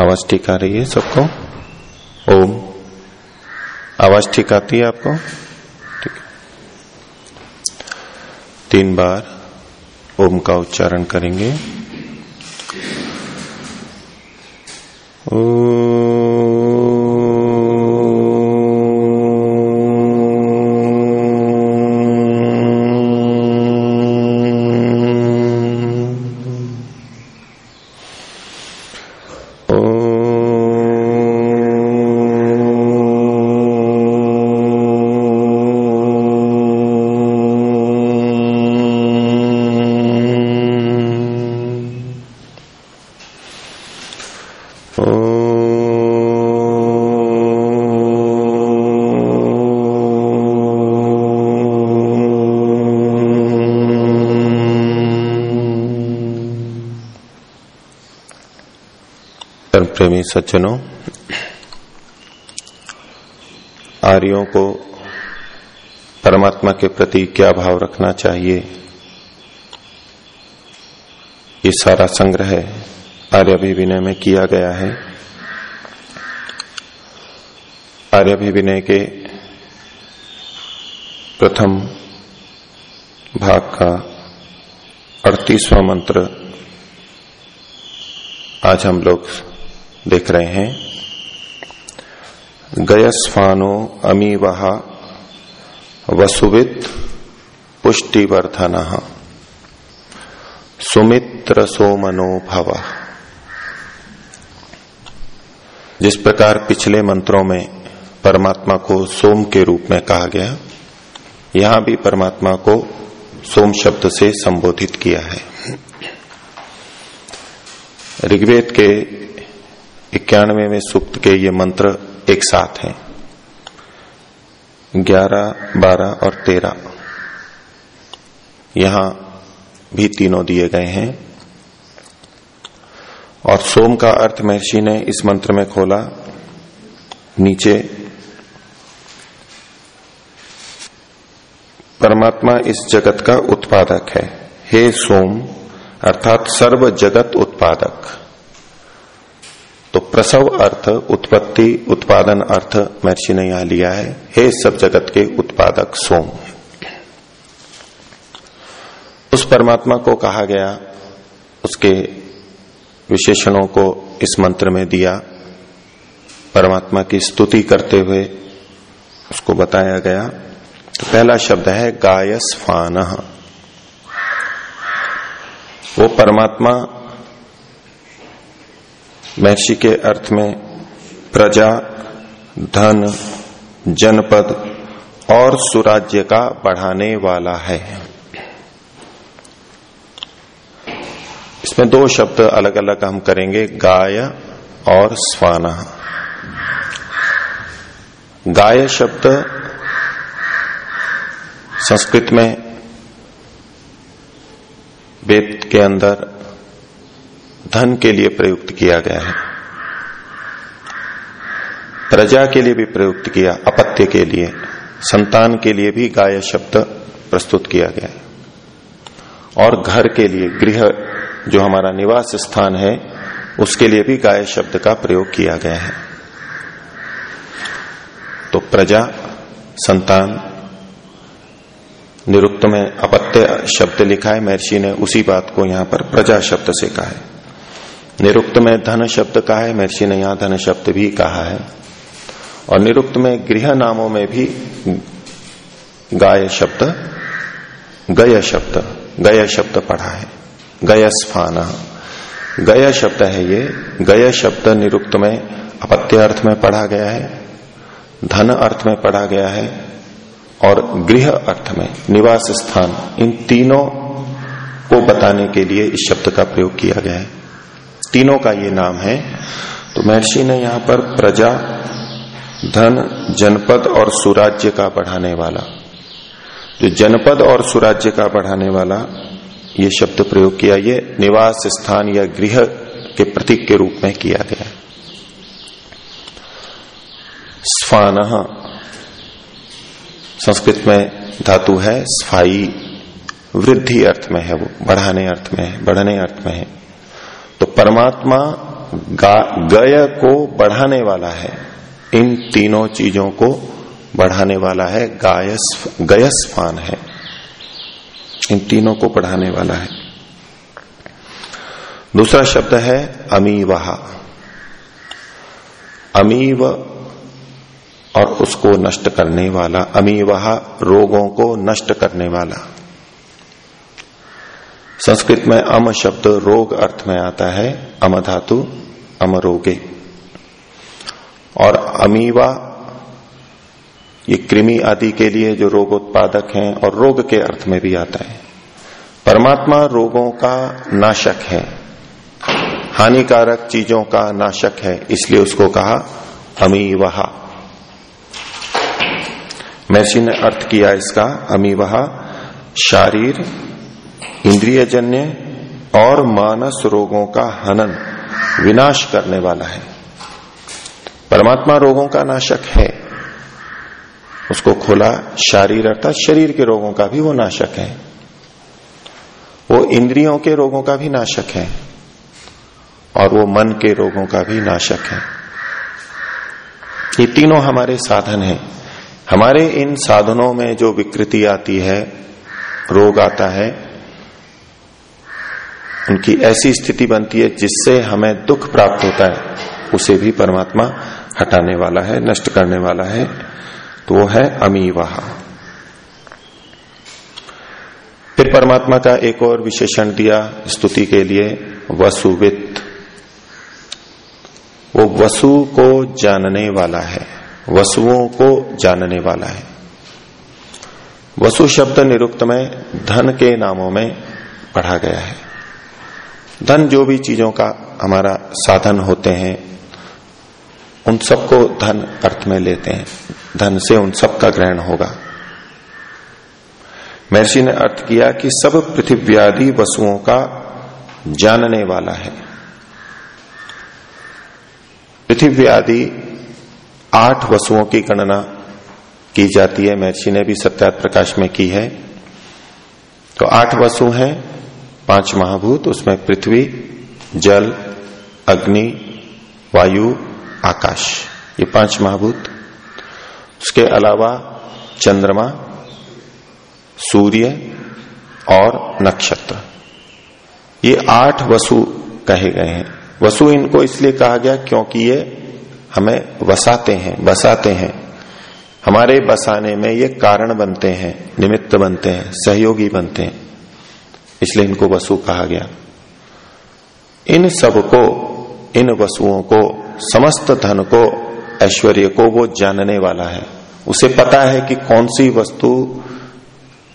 आवाज़ ठीक आ रही है सबको। ओम। आवाज़ ठीक आती है आपको। ठीक। तीन बार ओम का उच्चारण करेंगे। परम प्रेमी सज्जनों, आर्यों को परमात्मा के प्रति क्या भाव रखना चाहिए? ये सारा संग्रह आर्यभिविनय में किया गया है। आर्यभिविनय के प्रथम भाग का अड़तीसवां मंत्र आज हम लोग देख रहे हैं। गयस्फानो अमीवहा वसुवित पुष्टिवर्धन। सुमित्र सोमनो भव जिस प्रकार पिछले मंत्रों में परमात्मा को सोम के रूप में कहा गया, यहाँ भी परमात्मा को सोम शब्द से संबोधित किया है। ऋग्वेद के इक्यानवे सूक्त के ये मंत्र एक साथ हैं। ग्यारह, बारह और तेरह। यहाँ भी तीनों दिए गए हैं। और सोम का अर्थ महर्षि ने इस मंत्र में खोला, नीचे, परमात्मा इस जगत का उत्पादक है। हे सोम, अर्थात सर्व जगत उत्पादक। तो प्रसव अर्थ, उत्पत्ति, उत्पादन अर्थ महर्षि ने यहाँ लिया है। हे सब जगत के उत्पादक सोम। उस परमात्मा को कहा गया, उसके विशेषणों को इस मंत्र में दिया। परमात्मा की स्तुति करते हुए उसको बताया गया। तो पहला शब्द है गायस फान वो परमात्मा महर्षि के अर्थ में प्रजा, धन, जनपद और सुराज्य का बढ़ाने वाला है। इसमें दो शब्द अलग अलग हम करेंगे, गाय और स्वाना। गाय शब्द संस्कृत में वेद के अंदर धन के लिए प्रयुक्त किया गया है। प्रजा के लिए भी प्रयुक्त किया, अपत्य के लिए, संतान के लिए भी गाय शब्द प्रस्तुत किया गया है। और घर के लिए, गृह जो हमारा निवास स्थान है, उसके लिए भी गाय शब्द का प्रयोग किया गया है। तो प्रजा, संतान, निरुक्त में अपत्य शब्द लिखा है, महर्षि ने उसी बात को यहाँ पर प्रजा शब्द से कहा है। निरुक्त में धन शब्द कहा है, महर्षि ने यहाँ धन शब्द भी कहा है। और निरुक्त में गृह नामों में भी गाय शब्द, गय शब्द गय शब्द पढ़ा है। गयस्फान गय शब्द है ये। गय शब्द निरुक्त में अपत्य अर्थ में पढ़ा गया है, धन अर्थ में पढ़ा गया है, और गृह अर्थ में निवास स्थान, इन तीनों को बताने के लिए इस शब्द का प्रयोग किया गया है। तीनों का ये नाम है। तो महर्षि ने यहाँ पर प्रजा, धन, जनपद और सुराज्य का बढ़ाने वाला। जो जनपद और सुराज्य का बढ़ाने वाला, ये शब्द प्रयोग किया, ये निवास स्थान या गृह के प्रतीक के रूप में किया गया। स्वान संस्कृत में धातु है स्फाई वृद्धि अर्थ में है वो, बढ़ाने अर्थ में है, बढ़ने अर्थ में है। तो परमात्मा गय को बढ़ाने वाला है। इन तीनों चीज़ों को बढ़ाने वाला है, गायस, गयस्फान है। इन तीनों को बढ़ाने वाला है। दूसरा शब्द है अमीवहा अमीव और उसको नष्ट करने वाला अमीवहा रोगों को नष्ट करने वाला। संस्कृत में अम शब्द रोग अर्थ में आता है, अम धातु अमरोगे और अमीवा, ये कृमि आदि के लिए जो रोग उत्पादक हैं और रोग के अर्थ में भी आता है। परमात्मा रोगों का नाशक है, हानिकारक चीज़ों का नाशक है, इसलिए उसको कहा अमीवहा महर्षि ने अर्थ किया इसका अमीवहा शारीर इंद्रियजन्य और मानस रोगों का हनन विनाश करने वाला है। परमात्मा रोगों का नाशक है। उसको खोला शारीर अर्थात शरीर के रोगों का भी वो नाशक है। वो इंद्रियों के रोगों का भी नाशक है और वो मन के रोगों का भी नाशक है। ये तीनों हमारे साधन हैं। हमारे इन साधनों में जो विकृति आती है, रोग आता है उनकी ऐसी स्थिति बनती है जिससे हमें दुख प्राप्त होता है। उसे भी परमात्मा हटाने वाला है, नष्ट करने वाला है। तो वो है अमीवाह। फिर परमात्मा का एक और विशेषण दिया स्तुति के लिए, वसुवित। वो वसु को जानने वाला है, वसुओं को जानने वाला है। वसु शब्द निरुक्त में धन के नामों में पढ़ा गया है। धन जो भी चीज़ों का हमारा साधन होते हैं, उन सबको धन अर्थ में लेते हैं। धन से उन सब का ग्रहण होगा। महर्षि ने अर्थ किया कि सब पृथ्व्यादि वसुओं का जानने वाला है। पृथ्वी आदि आठ वसुओं की गणना की जाती है। महर्षि ने भी सत्यात प्रकाश में की है। तो आठ वसु हैं। पाँच महाभूत, उसमें पृथ्वी, जल, अग्नि, वायु, आकाश। ये पाँच महाभूत। उसके अलावा चंद्रमा, सूर्य और नक्षत्र। ये आठ वसु कहे गए हैं। वसु इनको इसलिए कहा गया क्योंकि ये हमें वसाते हैं, बसाते हैं। हमारे बसाने में ये कारण बनते हैं, निमित्त बनते हैं, सहयोगी बनते हैं। इसलिए इनको वसु कहा गया। इन सबको इन वसुओं को, समस्त धन को, ऐश्वर्य को वो जानने वाला है। उसे पता है कि कौन सी वस्तु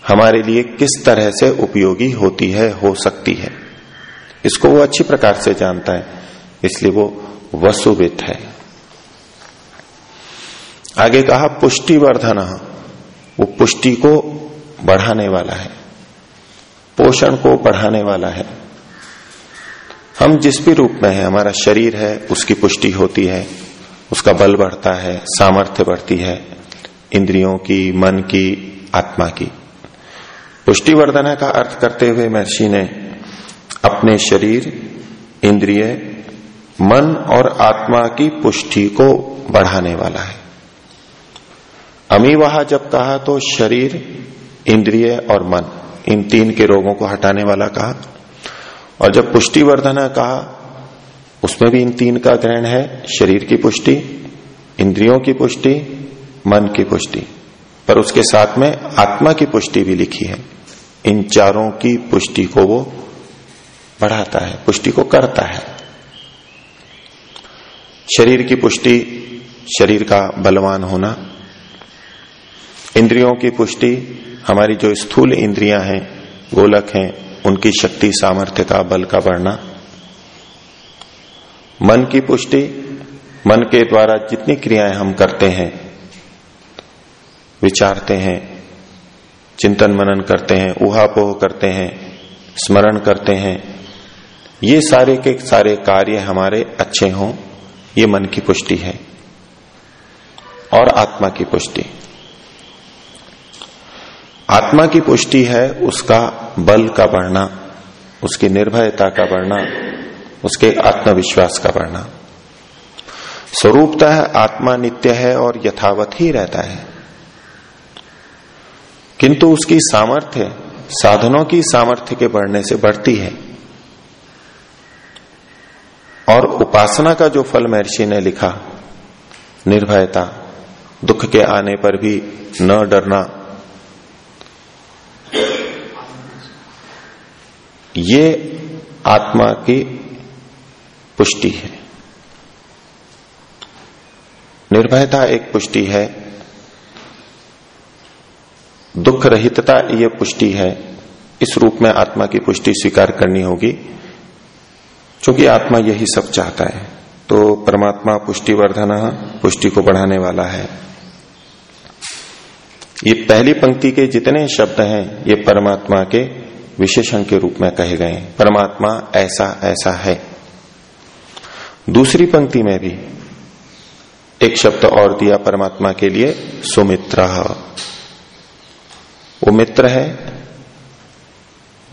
हमारे लिए किस तरह से उपयोगी होती है, हो सकती है। इसको वो अच्छी प्रकार से जानता है, इसलिए वो वसुवित है। आगे कहा, पुष्टिवर्धन वो पुष्टि को बढ़ाने वाला है। पोषण को बढ़ाने वाला है। हम जिस भी रूप में है, हमारा शरीर है, उसकी पुष्टि होती है, उसका बल बढ़ता है, सामर्थ्य बढ़ती है, इंद्रियों की, मन की, आत्मा की। पुष्टिवर्धन का अर्थ करते हुए महर्षि ने अपने शरीर, इंद्रिय, मन और आत्मा की पुष्टि को बढ़ाने वाला है। अमीवाह जब कहा तो शरीर, इंद्रिय और मन। इन तीन के रोगों को हटाने वाला कहा। और जब पुष्टिवर्धन कहा, उसमें भी इन तीन का ग्रहण है, शरीर की पुष्टि, इंद्रियों की पुष्टि, मन की पुष्टि। पर उसके साथ में आत्मा की पुष्टि भी लिखी है। इन चारों की पुष्टि को वो बढ़ाता है, पुष्टि को करता है। शरीर की पुष्टि, शरीर का बलवान होना, इंद्रियों की पुष्टि हमारी जो स्थूल इंद्रियाँ हैं, गोलक हैं, उनकी शक्ति सामर्थ्य का बल का बढ़ना मन की पुष्टि, मन के द्वारा जितनी क्रियाएँ हम करते हैं, विचारते हैं, चिंतन मनन करते हैं, उहापोह करते हैं, स्मरण करते हैं, ये सारे के सारे कार्य हमारे अच्छे हों, ये मन की पुष्टि है, और आत्मा की पुष्टि। आत्मा की पुष्टि है, उसका बल का बढ़ना, उसकी निर्भयता का बढ़ना, उसके आत्मविश्वास का बढ़ना। स्वरूपतः आत्मा नित्य है और यथावत ही रहता है। किंतु उसकी सामर्थ्य, साधनों की सामर्थ्य के बढ़ने से बढ़ती है। और उपासना का जो फल महर्षि ने लिखा, निर्भयता, दुख के आने पर भी न डरना ये आत्मा की पुष्टि है। निर्भयता एक पुष्टि है। दुख रहितता ये पुष्टि है। इस रूप में आत्मा की पुष्टि स्वीकार करनी होगी। क्योंकि आत्मा यही सब चाहता है तो परमात्मा पुष्टि वर्धन पुष्टि को बढ़ाने वाला है। ये पहली पंक्ति के जितने शब्द हैं, ये परमात्मा के विशेषण के रूप में कहे गए, परमात्मा ऐसा ऐसा है। दूसरी पंक्ति में भी एक शब्द और दिया परमात्मा के लिए, सुमित्र। वो मित्र है।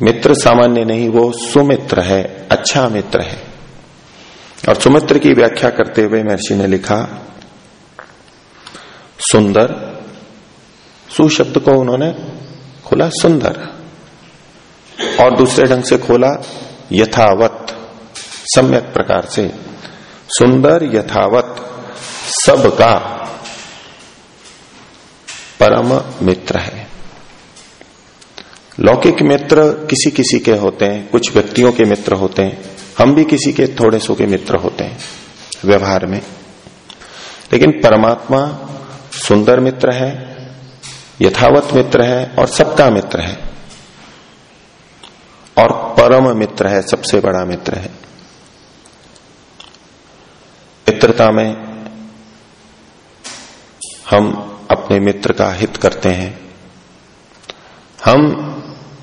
मित्र सामान्य नहीं, वो सुमित्र है अच्छा मित्र है। और सुमित्र की व्याख्या करते हुए महर्षि ने लिखा, सुंदर, सुशब्द को उन्होंने खोला सुंदर। और दूसरे ढंग से खोला, यथावत, सम्यक प्रकार से। सुंदर यथावत, सबका परम मित्र है। लौकिक मित्र किसी किसी के होते हैं, कुछ व्यक्तियों के मित्र होते हैं, हम भी किसी के थोड़े सो के मित्र होते हैं, व्यवहार में। लेकिन परमात्मा सुंदर मित्र है, यथावत मित्र है और सबका मित्र है। और परम मित्र है, सबसे बड़ा मित्र है। मित्रता में हम अपने मित्र का हित करते हैं। हम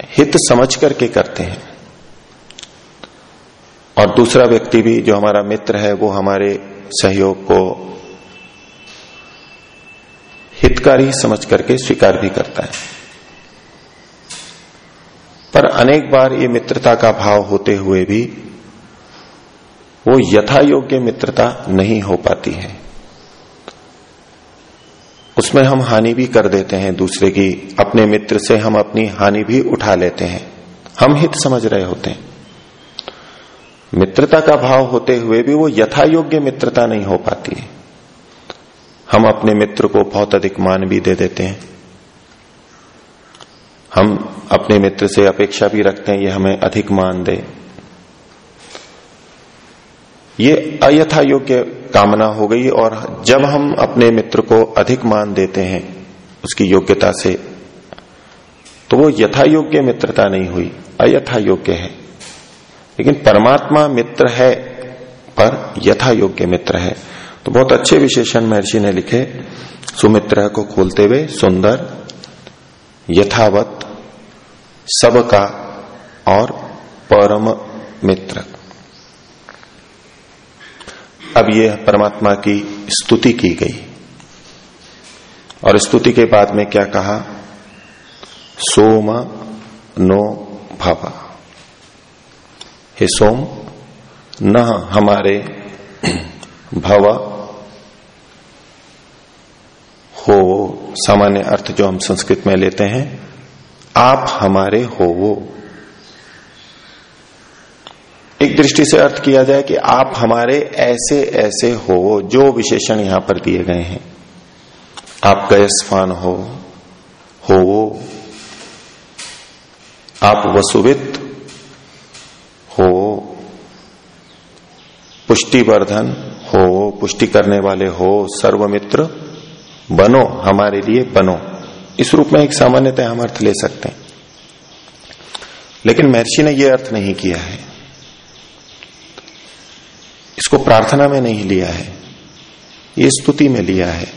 हित समझ करके करते हैं। और दूसरा व्यक्ति भी जो हमारा मित्र है, वो हमारे सहयोग को हितकारी समझ करके स्वीकार भी करता है। पर अनेक बार ये मित्रता का भाव होते हुए भी वो यथा योग्य मित्रता नहीं हो पाती है। उसमें हम हानि भी कर देते हैं, दूसरे की अपने मित्र से हम अपनी हानि भी उठा लेते हैं। हम हित समझ रहे होते हैं। मित्रता का भाव होते हुए भी वो यथा योग्य मित्रता नहीं हो पाती है। हम अपने मित्र को बहुत अधिक मान भी दे देते हैं। हम अपने मित्र से अपेक्षा भी रखते हैं, ये हमें अधिक मान दे। ये अयथा योग्य कामना हो गई और जब हम अपने मित्र को अधिक मान देते हैं, उसकी योग्यता से तो वो यथा योग्य मित्रता नहीं हुई अयथा योग्य है। लेकिन परमात्मा मित्र है, पर यथा योग्य मित्र है। तो बहुत अच्छे विशेषण महर्षि ने लिखे सुमित्र को खोलते हुए सुंदर, यथावत सबका और परम मित्र। अब ये परमात्मा की स्तुति की गई। और स्तुति के बाद में क्या कहा? सोम नो भव। हे सोम न हमारे भव हो। सामान्य अर्थ जो हम संस्कृत में लेते हैं आप हमारे हो वो एक दृष्टि से अर्थ किया जाए कि आप हमारे ऐसे ऐसे हो जो विशेषण यहाँ पर दिए गए हैं। आप गयस्फान हो हो वो आप वसुवित हो पुष्टिवर्धन हो पुष्टि करने वाले हो, सर्वमित्र बनो, हमारे लिए बनो। इस रूप में एक सामान्यतः हम अर्थ ले सकते हैं। लेकिन महर्षि ने यह अर्थ नहीं किया है। इसको प्रार्थना में नहीं लिया है। ये स्तुति में लिया है।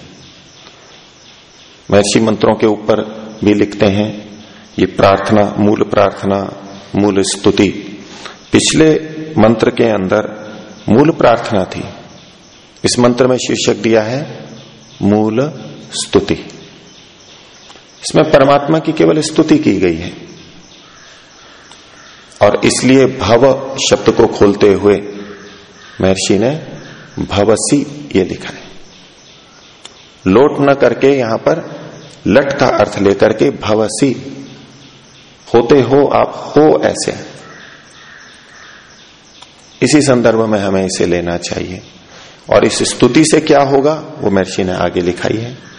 महर्षि मंत्रों के ऊपर भी लिखते हैं, ये प्रार्थना, मूल प्रार्थना, मूल स्तुति। पिछले मंत्र के अंदर मूल प्रार्थना थी। इस मंत्र में शीर्षक दिया है, मूल स्तुति। इसमें परमात्मा की केवल स्तुति की गई है। और इसलिए भव शब्द को खोलते हुए महर्षि ने भवसी ये लिखा है। लोट न करके यहाँ पर लट का अर्थ लेकर के भवसी, होते हो आप हो ऐसे। इसी संदर्भ में हमें इसे लेना चाहिए। और इस स्तुति से क्या होगा, वो महर्षि ने आगे लिखाई है।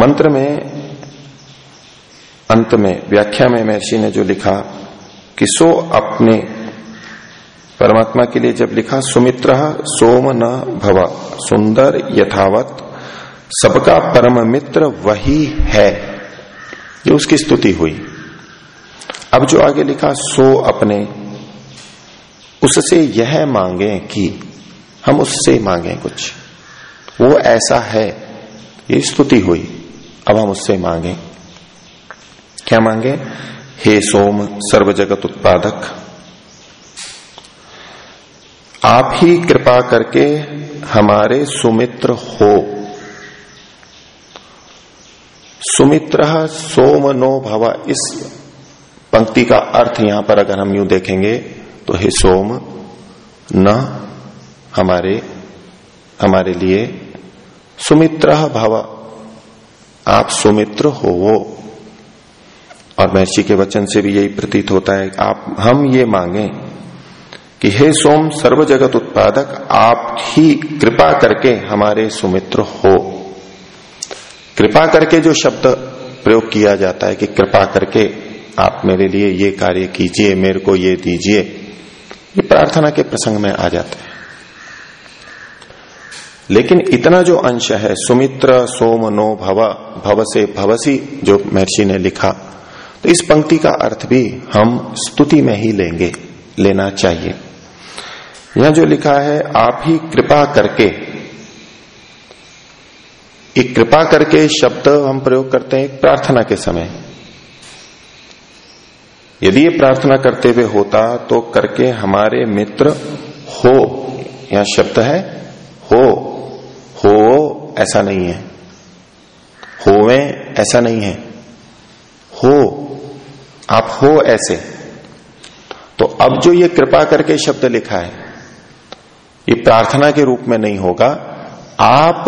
मंत्र में, अंत में, व्याख्या में महर्षि ने जो लिखा कि सो अपने, परमात्मा के लिए जब लिखा, सुमित्र सोम न भव, सुंदर यथावत, सबका परम मित्र वही है। ये उसकी स्तुति हुई। अब जो आगे लिखा, सो अपने, उससे यह मांगे कि हम उससे मांगे कुछ। वो ऐसा है, ये स्तुति हुई। अब हम उससे मांगे। क्या मांगे? हे सोम सर्व जगत उत्पादक, आप ही कृपा करके हमारे सुमित्र हो। सुमित्र सोम नो भवा, इस पंक्ति का अर्थ यहाँ पर अगर हम यूँ देखेंगे तो हे सोम, न हमारे हमारे लिए सुमित्र भव आप सुमित्र हो। और महर्षि के वचन से भी यही प्रतीत होता है, आप, हम ये मांगे कि हे सोम सर्व जगत उत्पादक, आप ही कृपा करके हमारे सुमित्र हो। कृपा करके जो शब्द प्रयोग किया जाता है कि कृपा करके आप मेरे लिए ये कार्य कीजिए, मेरे को ये दीजिए, ये प्रार्थना के प्रसंग में आ जाते हैं। लेकिन इतना जो अंश है, सुमित्र, सोम, नो, भव भव से भवसी, जो महर्षि ने लिखा तो इस पंक्ति का अर्थ भी हम स्तुति में ही लेंगे, लेना चाहिए। यहाँ जो लिखा है, आप ही कृपा करके, एक कृपा करके शब्द हम प्रयोग करते हैं प्रार्थना के समय। यदि ये प्रार्थना करते हुए होता तो करके हमारे मित्र हो, यहाँ शब्द है, हो। ऐसा नहीं है। होवे ऐसा नहीं है। हो, आप हो ऐसे। तो अब जो ये कृपा करके शब्द लिखा है, ये प्रार्थना के रूप में नहीं होगा। आप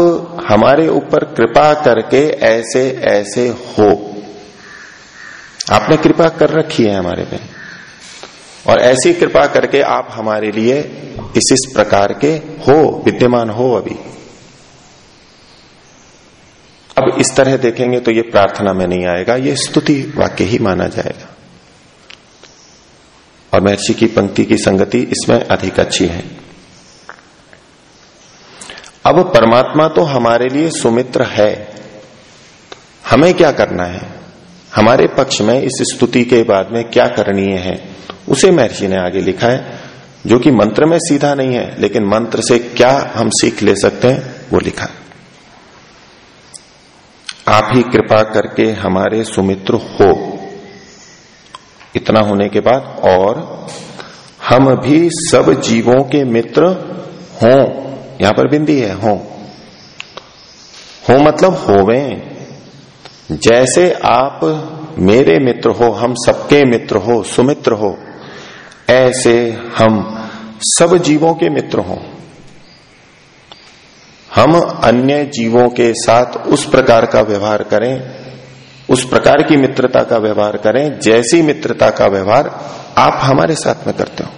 हमारे ऊपर कृपा करके ऐसे ऐसे हो। आपने कृपा कर रखी है हमारे पे। और ऐसी कृपा करके आप हमारे लिए इस इस प्रकार के हो, विद्यमान हो अभी। अब इस तरह देखेंगे तो ये प्रार्थना में नहीं आएगा, ये स्तुति वाक्य ही माना जाएगा। और महर्षि की पंक्ति की संगति इसमें अधिक अच्छी है। अब परमात्मा तो हमारे लिए सुमित्र है। हमें क्या करना है? हमारे पक्ष में इस स्तुति के बाद में क्या करणीय है? उसे महर्षि ने आगे लिखा है, जो कि मंत्र में सीधा नहीं है, लेकिन मंत्र से क्या हम सीख ले सकते हैं, वो लिखा। आप ही कृपा करके हमारे सुमित्र हो। इतना होने के बाद और हम भी सब जीवों के मित्र हों। यहाँ पर बिंदी है, हो। हो मतलब होवे। जैसे आप मेरे मित्र हो, हम सबके मित्र हो, सुमित्र हो, ऐसे हम सब जीवों के मित्र हो। हम अन्य जीवों के साथ उस प्रकार का व्यवहार करें, उस प्रकार की मित्रता का व्यवहार करें, जैसी मित्रता का व्यवहार आप हमारे साथ में करते हो।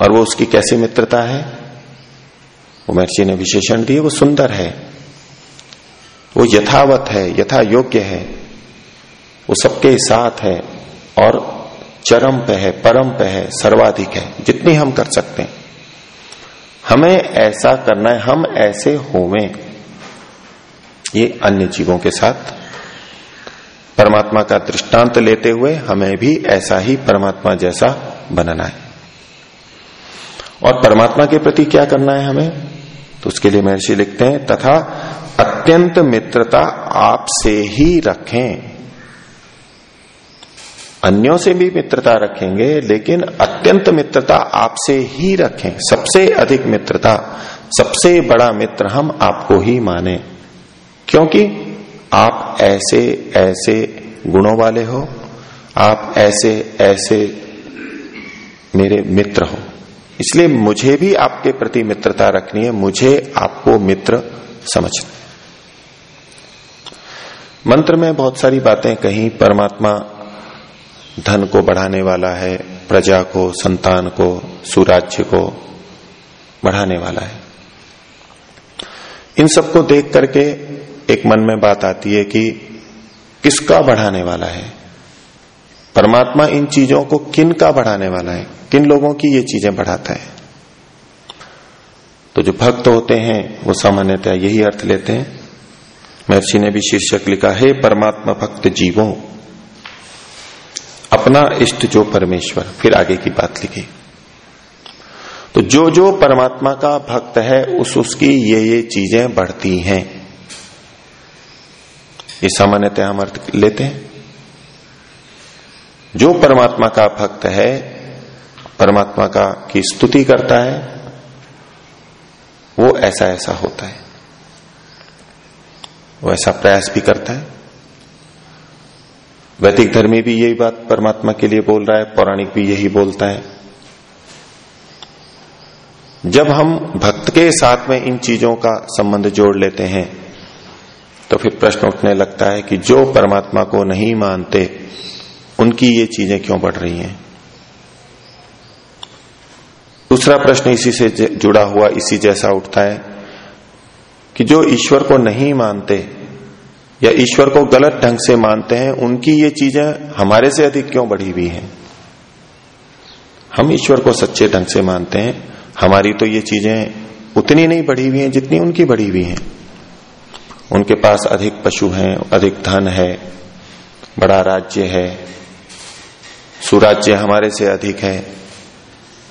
और वो उसकी कैसी मित्रता है? वो महर्षि ने विशेषण दिए, वो सुंदर है, वो यथावत है, यथा योग्य है, वो सबके साथ है और चरम पे है, परम पे है, सर्वाधिक है, जितनी हम कर सकते हैं। हमें ऐसा करना है, हम ऐसे होवे। ये अन्य जीवों के साथ। परमात्मा का दृष्टांत लेते हुए हमें भी ऐसा ही परमात्मा जैसा बनना है। और परमात्मा के प्रति क्या करना है हमें? तो उसके लिए महर्षि लिखते हैं, तथा अत्यंत मित्रता आपसे ही रखें। अन्यों से भी मित्रता रखेंगे, लेकिन अत्यंत मित्रता आपसे ही रखें। सबसे अधिक मित्रता, सबसे बड़ा मित्र हम आपको ही माने। क्योंकि आप ऐसे ऐसे गुणों वाले हो, आप ऐसे ऐसे मेरे मित्र हो। इसलिए मुझे भी आपके प्रति मित्रता रखनी है, मुझे आपको मित्र समझना। मंत्र में बहुत सारी बातें कहीं, परमात्मा धन को बढ़ाने वाला है, प्रजा को, संतान को, सुराज्य को बढ़ाने वाला है। इन सबको देख करके एक मन में बात आती है कि किसका बढ़ाने वाला है? परमात्मा इन चीज़ों को किन का बढ़ाने वाला है? किन लोगों की ये चीज़ें बढ़ाता है? तो जो भक्त होते हैं, वो सामान्यतः यही अर्थ लेते हैं। महर्षि ने भी शीर्षक लिखा, है परमात्मा भक्त जीवों अपना इष्ट जो परमेश्वर, फिर आगे की बात लिखी। तो जो जो परमात्मा का भक्त है, उस उसकी ये ये चीज़ें बढ़ती हैं। ये सामान्यतः हम अर्थ लेते हैं। जो परमात्मा का भक्त है, परमात्मा का की स्तुति करता है, वो ऐसा ऐसा होता है। वो ऐसा प्रयास भी करता है। वैदिक धर्मी भी यही बात परमात्मा के लिए बोल रहा है, पौराणिक भी यही बोलता है। जब हम भक्त के साथ में इन चीज़ों का संबंध जोड़ लेते हैं तो फिर प्रश्न उठने लगता है कि जो परमात्मा को नहीं मानते, उनकी ये चीज़ें क्यों बढ़ रही हैं? दूसरा प्रश्न इसी से जुड़ा हुआ, इसी जैसा उठता है कि जो ईश्वर को नहीं मानते या ईश्वर को गलत ढंग से मानते हैं, उनकी ये चीज़ें हमारे से अधिक क्यों बढ़ी हुई हैं? हम ईश्वर को सच्चे ढंग से मानते हैं, हमारी तो ये चीज़ें उतनी नहीं बढ़ी हुई हैं जितनी उनकी बढ़ी हुई हैं। उनके पास अधिक पशु हैं, अधिक धन है, बड़ा राज्य है, सुराज्य हमारे से अधिक है।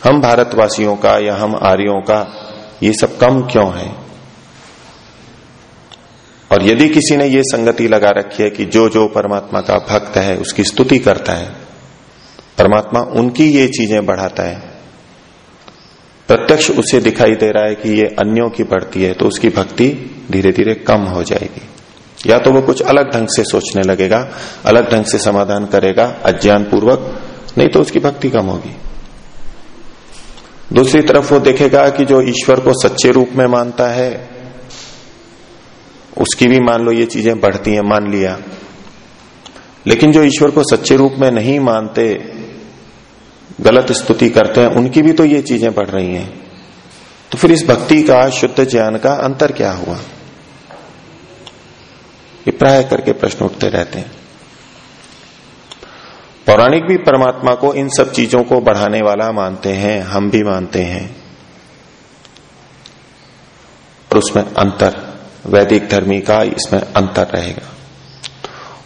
हम भारतवासियों का या हम आर्यों का ये सब कम क्यों है? और यदि किसी ने ये संगति लगा रखी है कि जो जो परमात्मा का भक्त है, उसकी स्तुति करता है, परमात्मा उनकी ये चीज़ें बढ़ाता है, प्रत्यक्ष उसे दिखाई दे रहा है कि ये अन्यों की बढ़ती है तो उसकी भक्ति धीरे धीरे कम हो जाएगी। या तो वो कुछ अलग ढंग से सोचने लगेगा, अलग ढंग से समाधान करेगा अज्ञान पूर्वक नहीं तो उसकी भक्ति कम होगी। दूसरी तरफ़ वो देखेगा कि जो ईश्वर को सच्चे रूप में मानता है उसकी भी मान लो ये चीज़ें बढ़ती हैं, मान लिया। लेकिन जो ईश्वर को सच्चे रूप में नहीं मानते, गलत स्तुति करते हैं, उनकी भी तो ये चीज़ें बढ़ रही हैं। तो फिर इस भक्ति का, शुद्ध ज्ञान का अंतर क्या हुआ? ये प्राय करके प्रश्न उठते रहते हैं। पौराणिक भी परमात्मा को इन सब चीज़ों को बढ़ाने वाला मानते हैं, हम भी मानते हैं। और उसमें अंतर वैदिक धर्मी का इसमें अंतर रहेगा।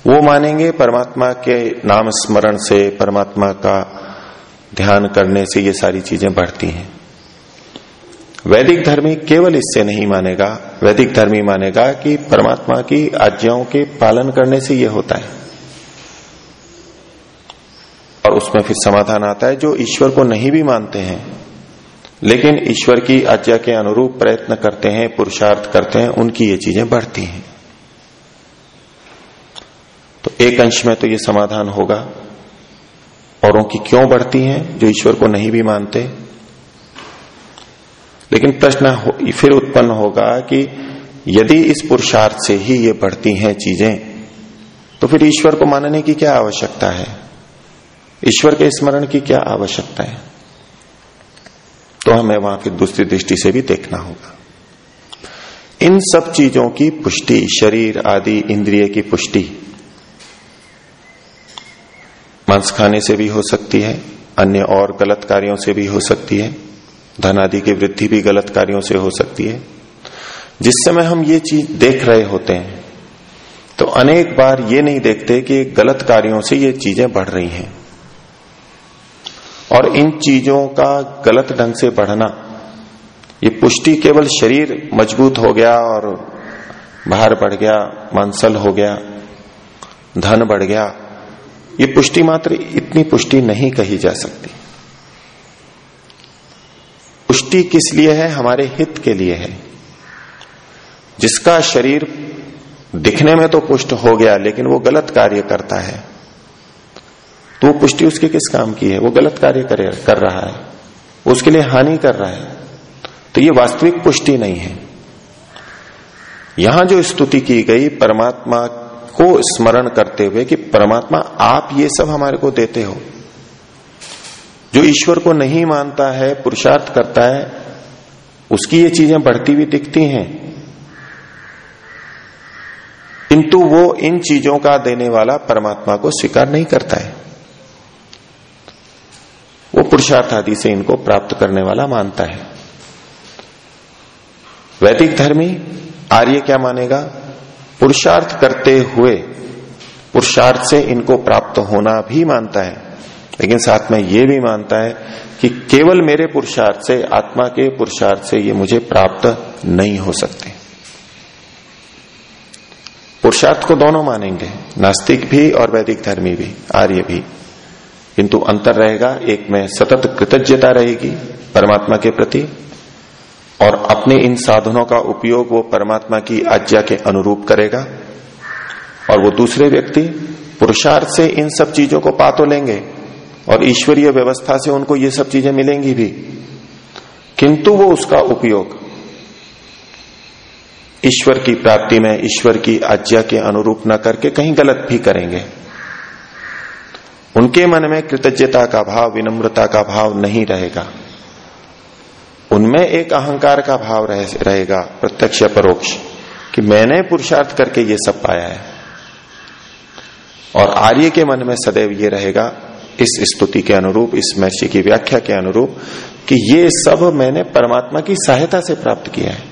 वो मानेंगे परमात्मा के नाम स्मरण से, परमात्मा का ध्यान करने से ये सारी चीज़ें बढ़ती हैं। वैदिक धर्मी केवल इससे नहीं मानेगा, वैदिक धर्मी मानेगा कि परमात्मा की आज्ञाओं के पालन करने से ये होता है। और उसमें फिर समाधान आता है जो ईश्वर को नहीं भी मानते हैं। लेकिन ईश्वर की आज्ञा के अनुरूप प्रयत्न करते हैं, पुरुषार्थ करते हैं, उनकी ये चीज़ें बढ़ती हैं। तो एक अंश में तो ये समाधान होगा। औरों की क्यों बढ़ती हैं, जो ईश्वर को नहीं भी मानते? लेकिन प्रश्न फिर उत्पन्न होगा कि यदि इस पुरुषार्थ से ही ये बढ़ती हैं चीज़ें तो फिर ईश्वर को मानने की क्या आवश्यकता है? ईश्वर के स्मरण की क्या आवश्यकता है? तो हमें वहाँ फिर दूसरी दृष्टि से भी देखना होगा। इन सब चीज़ों की पुष्टि, शरीर आदि इंद्रिय की पुष्टि मांस खाने से भी हो सकती है, अन्य और गलत कार्यों से भी हो सकती है, धन आदि की वृद्धि भी गलत कार्यों से हो सकती है। जिस समय हम ये चीज़ देख रहे होते हैं तो अनेक बार ये नहीं देखते कि गलत कार्यों से ये चीज़ें बढ़ रही हैं। और इन चीज़ों का गलत ढंग से बढ़ना ये पुष्टि केवल शरीर मज़बूत हो गया और बाहर बढ़ गया, मांसल हो गया, धन बढ़ गया। ये पुष्टि मात्र इतनी पुष्टि नहीं कही जा सकती। पुष्टि किस लिए है? हमारे हित के लिए है। जिसका शरीर दिखने में तो पुष्ट हो गया, लेकिन वो गलत कार्य करता है। तो पुष्टि उसके किस काम की है? वो गलत कार्य करे, कर रहा है। उसके लिए हानि कर रहा है। तो ये वास्तविक पुष्टि नहीं है। यहाँ जो स्तुति की गई, परमात्मा को स्मरण करते हुए कि परमात्मा, आप ये सब हमारे को देते हो। जो ईश्वर को नहीं मानता है, पुरुषार्थ करता है, उसकी ये चीज़ें बढ़ती हुई दिखती हैं। किंतु वो इन चीज़ों का देने वाला परमात्मा को स्वीकार नहीं करता है। वो पुरुषार्थ आदि से इनको प्राप्त करने वाला मानता है। वैदिक धर्मी आर्य क्या मानेगा? पुरुषार्थ करते हुए पुरुषार्थ से इनको प्राप्त होना भी मानता है। लेकिन साथ में ये भी मानता है कि केवल मेरे पुरुषार्थ से, आत्मा के पुरुषार्थ से ये मुझे प्राप्त नहीं हो सकते। पुरुषार्थ को दोनों मानेंगे, नास्तिक भी और वैदिक धर्मी भी, आर्य भी। किंतु अंतर रहेगा, एक में सतत कृतज्ञता रहेगी परमात्मा के प्रति, और अपने इन साधनों का उपयोग वो परमात्मा की आज्ञा के अनुरूप करेगा। और वो दूसरे व्यक्ति पुरुषार्थ से इन सब चीज़ों को पा तो लेंगे, और ईश्वरीय व्यवस्था से उनको ये सब चीज़ें मिलेंगी भी। किंतु वो उसका उपयोग ईश्वर की प्राप्ति में, ईश्वर की आज्ञा के अनुरूप न करके कहीं गलत भी करेंगे। उनके मन में कृतज्ञता का भाव विनम्रता का भाव नहीं रहेगा। उनमें एक अहंकार का भाव रह, रहेगा प्रत्यक्ष परोक्ष कि मैंने पुरुषार्थ करके ये सब पाया है। और आर्य के मन में सदैव ये रहेगा इस स्तुति के अनुरूप इस महर्षि की व्याख्या के अनुरूप कि ये सब मैंने परमात्मा की सहायता से प्राप्त किया है।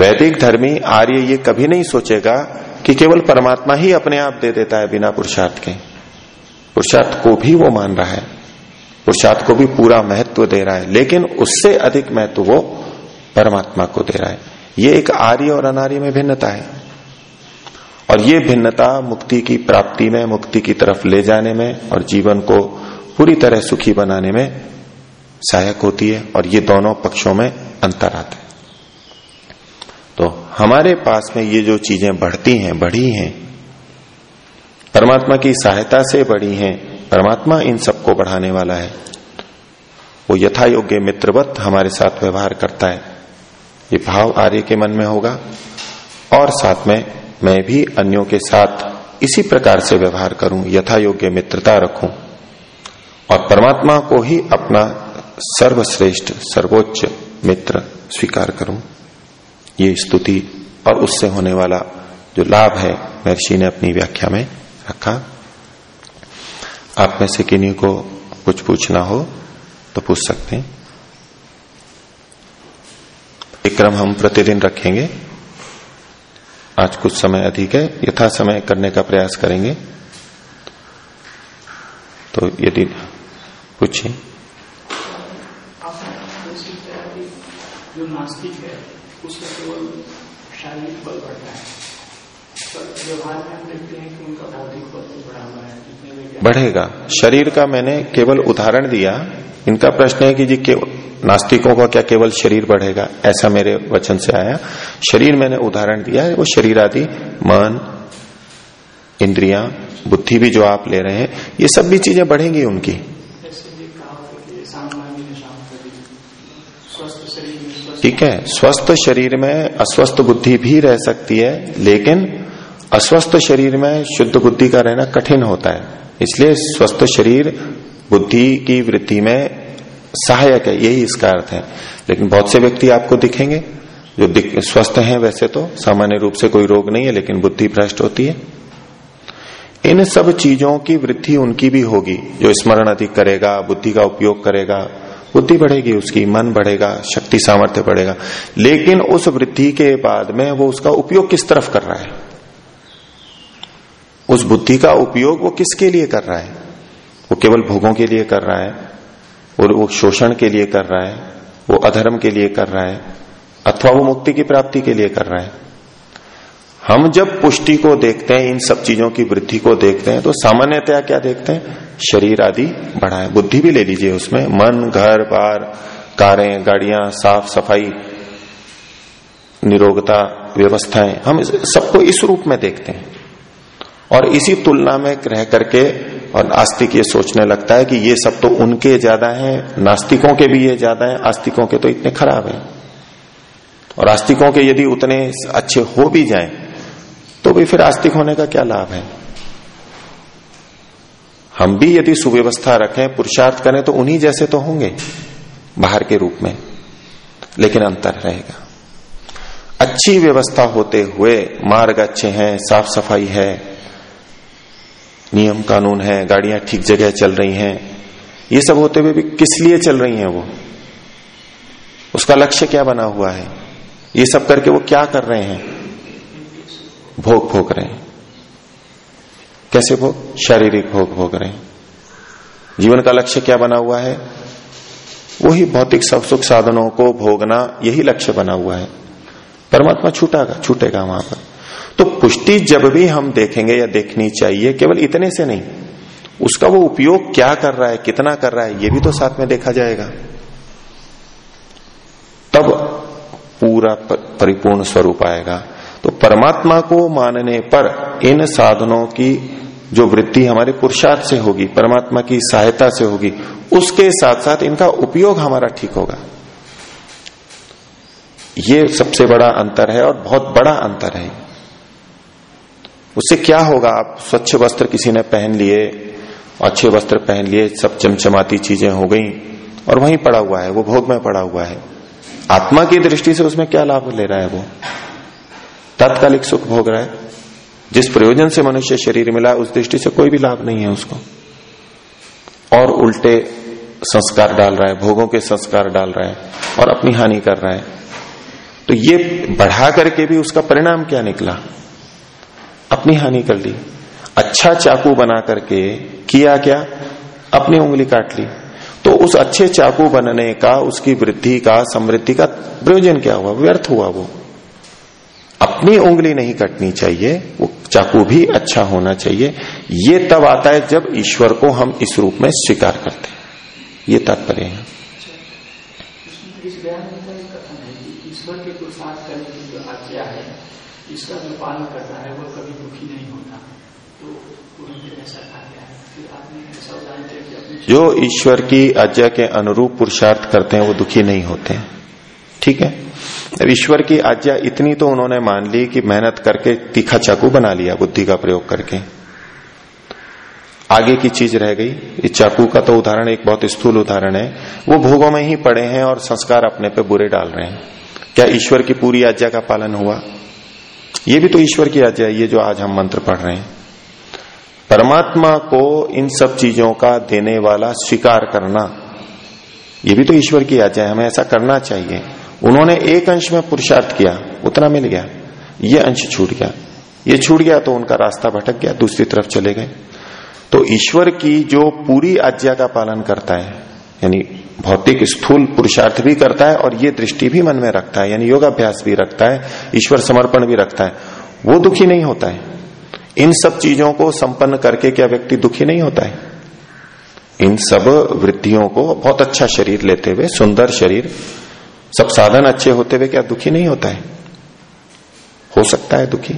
वैदिक धर्मी आर्य ये कभी नहीं सोचेगा कि केवल परमात्मा ही अपने आप दे देता है बिना पुरुषार्थ के। पुरुषार्थ को भी वो मान रहा है। पुरुषार्थ को भी पूरा महत्व दे रहा है, लेकिन उससे अधिक महत्व वो परमात्मा को दे रहा है। ये एक आर्य और अनार्य में भिन्नता है। और ये भिन्नता मुक्ति की प्राप्ति में, मुक्ति की तरफ़ ले जाने में और जीवन को पूरी तरह सुखी बनाने में सहायक होती है और ये दोनों पक्षों में अंतर आता है। तो हमारे पास में ये जो चीज़ें बढ़ती हैं, बढ़ी हैं, परमात्मा की सहायता से बढ़ी हैं, परमात्मा इन सबको बढ़ाने वाला है। वो यथा योग्य मित्रवत हमारे साथ व्यवहार करता है। ये भाव आर्य के मन में होगा। और साथ में मैं भी अन्यों के साथ इसी प्रकार से व्यवहार करूँ यथा योग्य मित्रता रखूँ। और परमात्मा को ही अपना सर्वश्रेष्ठ, सर्वोच्च मित्र स्वीकार करूँ। ये स्तुति और उससे होने वाला जो लाभ है, महर्षि ने अपनी व्याख्या में रखा। आप में से किन्हीं को कुछ पूछना हो तो पूछ सकते हैं। क्रम हम प्रतिदिन रखेंगे। आज कुछ समय अधिक है, यथा समय करने का प्रयास करेंगे। तो यदि पूछिए, जो नास्तिक है उसका केवल शारीरिक बल बढ़ता है। व्यवहार में हम देखते हैं कि उनका बौद्धिक बल बढ़ा हुआ है। बढ़ेगा। शरीर का मैंने केवल उदाहरण दिया। इनका प्रश्न है कि जी नास्तिकों का क्या केवल शरीर बढ़ेगा? ऐसा मेरे वचन से आया। शरीर मैंने उदाहरण दिया है। वो शरीर आदि मन, इंद्रिया, बुद्धि भी जो आप ले रहे हैं, ये सब भी चीज़ें बढ़ेंगी उनकी। ठीक है स्वस्थ शरीर में अस्वस्थ बुद्धि भी रह सकती है लेकिन अस्वस्थ शरीर में शुद्ध बुद्धि का रहना कठिन होता है। इसलिए स्वस्थ शरीर बुद्धि की वृद्धि में सहायक है यही इसका अर्थ है। लेकिन बहुत से व्यक्ति आपको दिखेंगे जो दिख, स्वस्थ हैं वैसे तो सामान्य रूप से कोई रोग नहीं है लेकिन बुद्धि भ्रष्ट होती है। इन सब चीज़ों की वृद्धि उनकी भी होगी जो स्मरण अधिक करेगा बुद्धि का उपयोग करेगा बुद्धि बढ़ेगी, उसकी मन बढ़ेगा, शक्ति सामर्थ्य बढ़ेगा। लेकिन उस वृद्धि के बाद में वो उसका उपयोग किस तरफ़ कर रहा है? उस बुद्धि का उपयोग वो किसके लिए कर रहा है? वो केवल भोगों के लिए कर रहा है, और वो शोषण के लिए कर रहा है, वो अधर्म के लिए कर रहा है, अथवा वो मुक्ति की प्राप्ति के लिए कर रहा है। हम जब पुष्टि को देखते हैं, इन सब चीज़ों की वृद्धि को देखते हैं तो सामान्यतया क्या देखते हैं? शरीर आदि बढ़ा है बुद्धि भी ले लीजिए उसमें। मन, घर, बार, कारें, गाड़ियाँ, साफ़ सफ़ाई, निरोगता, व्यवस्थाएँ। हम सबको इस रूप में देखते हैं। और इसी तुलना में रह करके और आस्तिक ये सोचने लगता है कि ये सब तो उनके ज़्यादा हैं, नास्तिकों के भी ये ज़्यादा हैं, आस्तिकों के तो इतने खराब हैं। और आस्तिकों के यदि उतने अच्छे हो भी जाएँ तो भी फिर आस्तिक होने का क्या लाभ है? हम भी यदि सुव्यवस्था रखें, पुरुषार्थ करें तो उन्हीं जैसे तो होंगे बाहर के रूप में, लेकिन अंतर रहेगा। अच्छी व्यवस्था होते हुए मार्ग अच्छे हैं साफ़ सफ़ाई है, नियम कानून है, गाड़ियाँ ठीक जगह चल रही हैं, ये सब होते हुए भी किस लिए चल रही हैं वो? उसका लक्ष्य क्या बना हुआ है? ये सब करके वो क्या कर रहे हैं? भोग भोग रहे हैं। कैसे भोग? शारीरिक भोग भोग रहे हैं। जीवन का लक्ष्य क्या बना हुआ है? वही भौतिक सब सुख साधनों को भोगना यही लक्ष्य बना हुआ है। परमात्मा छूटागा, छूटेगा वहाँ पर। तो पुष्टि जब भी हम देखेंगे या देखनी चाहिए, केवल इतने से नहीं। उसका वो उपयोग क्या कर रहा है, कितना कर रहा है, ये भी तो साथ में देखा जाएगा। तब पूरा परिपूर्ण स्वरूप आएगा। परमात्मा को मानने पर इन साधनों की जो वृद्धि हमारे पुरुषार्थ से होगी, परमात्मा की सहायता से होगी, उसके साथ साथ इनका उपयोग हमारा ठीक होगा। ये सबसे बड़ा अंतर है और बहुत बड़ा अंतर है। उससे क्या होगा? आप स्वच्छ वस्त्र किसी ने पहन लिए, अच्छे वस्त्र पहन लिए, सब चमचमाती चीज़ें हो गई और वहीं पड़ा हुआ है, वो भोग में पड़ा हुआ है। आत्मा की दृष्टि से उसमें क्या लाभ ले रहा है वो? तात्कालिक सुख भोग रहा है। जिस प्रयोजन से मनुष्य शरीर मिला, उस दृष्टि से कोई भी लाभ नहीं है उसको। और उल्टे संस्कार डाल रहा है, भोगों के संस्कार डाल रहा है और अपनी हानि कर रहा है। तो ये बढ़ा करके भी उसका परिणाम क्या निकला? अपनी हानि कर ली। अच्छा चाकू बना करके किया क्या? अपनी उंगली काट ली। तो उस अच्छे चाकू बनने का, उसकी वृद्धि का, समृद्धि का प्रयोजन क्या हुआ? व्यर्थ हुआ वो। अपनी उंगली नहीं कटनी चाहिए वो चाकू भी अच्छा होना चाहिए। ये तब आता है जब ईश्वर को हम इस रूप में स्वीकार करते हैं। ये तात्पर्य है। जो इसका जो पालन करता है वो कभी दुखी नहीं होता। तो ऐसा है जो ईश्वर की आज्ञा के अनुरूप पुरुषार्थ करते हैं वो दुखी नहीं होते ठीक है? अब ईश्वर की आज्ञा इतनी तो उन्होंने मान ली कि मेहनत करके तीखा चाकू बना लिया, बुद्धि का प्रयोग करके। आगे की चीज़ रह गई। इस चाकू का तो उदाहरण, एक बहुत स्थूल उदाहरण है। वो भोगों में ही पड़े हैं और संस्कार अपने पे बुरे डाल रहे हैं। क्या ईश्वर की पूरी आज्ञा का पालन हुआ? ये भी तो ईश्वर की आज्ञा है, ये जो आज हम मंत्र पढ़ रहे हैं। परमात्मा को इन सब चीज़ों का देने वाला स्वीकार करना, ये भी तो ईश्वर की आज्ञा है। हमें ऐसा करना चाहिए। उन्होंने एक अंश में पुरुषार्थ किया, उतना मिल गया। ये अंश छूट गया। ये छूट गया तो उनका रास्ता भटक गया, दूसरी तरफ़ चले गए। तो ईश्वर की जो पूरी आज्ञा का पालन करता है, यानी भौतिक स्थूल पुरुषार्थ भी करता है और ये दृष्टि भी मन में रखता है, यानी योगाभ्यास भी रखता है, ईश्वर समर्पण भी रखता है, वो दुखी नहीं होता है। इन सब चीज़ों को संपन्न करके क्या व्यक्ति दुखी नहीं होता है? इन सब वृद्धियों को बहुत अच्छा शरीर लेते हुए, सुंदर शरीर सब साधन अच्छे होते हुए क्या दुखी नहीं होता है? हो सकता है दुखी।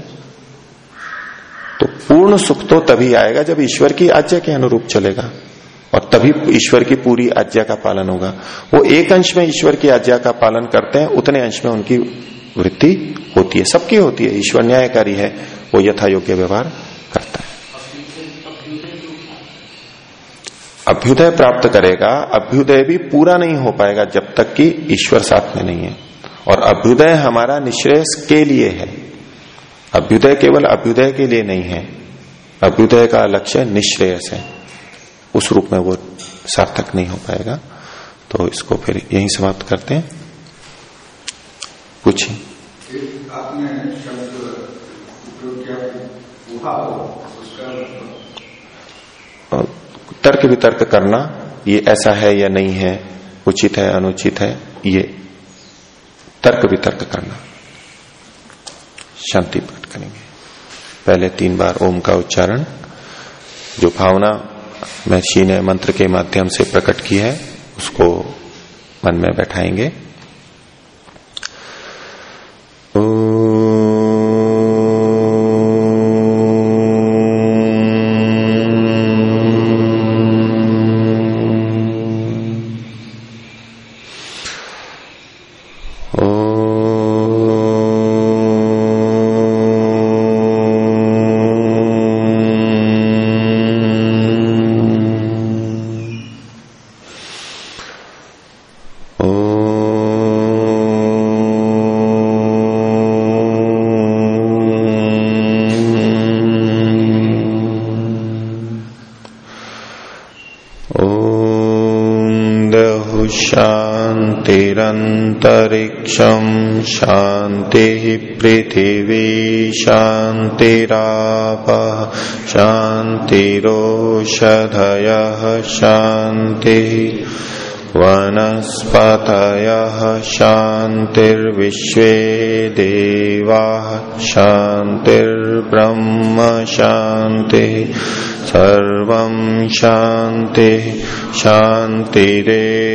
तो पूर्ण सुख तो तभी आएगा जब ईश्वर की आज्ञा के अनुरूप चलेगा और तभी ईश्वर की पूरी आज्ञा का पालन होगा। वो एक अंश में ईश्वर की आज्ञा का पालन करते हैं, उतने अंश में उनकी वृत्ति होती है। सबकी होती है। ईश्वर न्यायकारी है, वो यथा योग्य व्यवहार करता है। अभ्युदय प्राप्त करेगा अभ्युदय भी पूरा नहीं हो पाएगा जब तक कि ईश्वर साथ में नहीं है। और अभ्युदय हमारा निश्रेयस के लिए है। अभ्युदय केवल अभ्युदय के लिए नहीं है अभ्युदय का लक्ष्य निश्रेयस है उस रूप में वो सार्थक नहीं हो पाएगा। तो इसको फिर यही समाप्त करते हैं। कुछ आपने शब्द उपयोग किया तर्क वितर्क करना, ये ऐसा है या नहीं है, उचित है, अनुचित है, ये तर्क वितर्क करना। शांति प्रकट करेंगे। पहले तीन बार ओम का उच्चारण, जो भावना महर्षि ने मंत्र के माध्यम से प्रकट की है, उसको मन में बैठाएँगे। शान्तिरन्तरिक्षं शान्तिः पृथिवी शान्तिरापः शान्तिरोषधयः शान्तिः वनस्पतयः शान्तिर्विश्वे देवाः शान्तिर्ब्रह्म शान्तिः सर्वं शान्तिः शान्तिरेव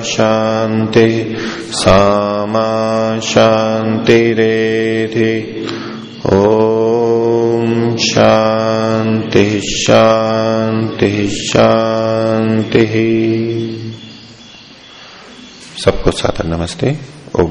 शान्तिः सामा शांति शान्तिरेधि ओ शांति शांति शांति। सबको सादर नमस्ते। ओम